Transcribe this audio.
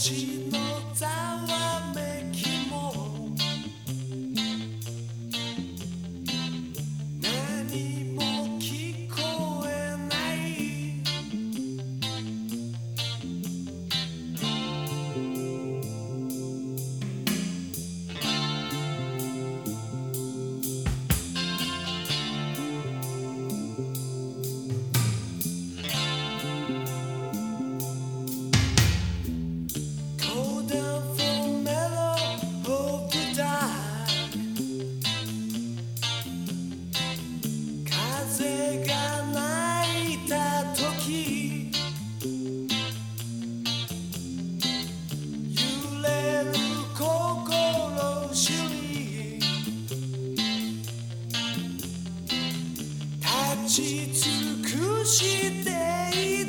Jesus. ち尽くしている。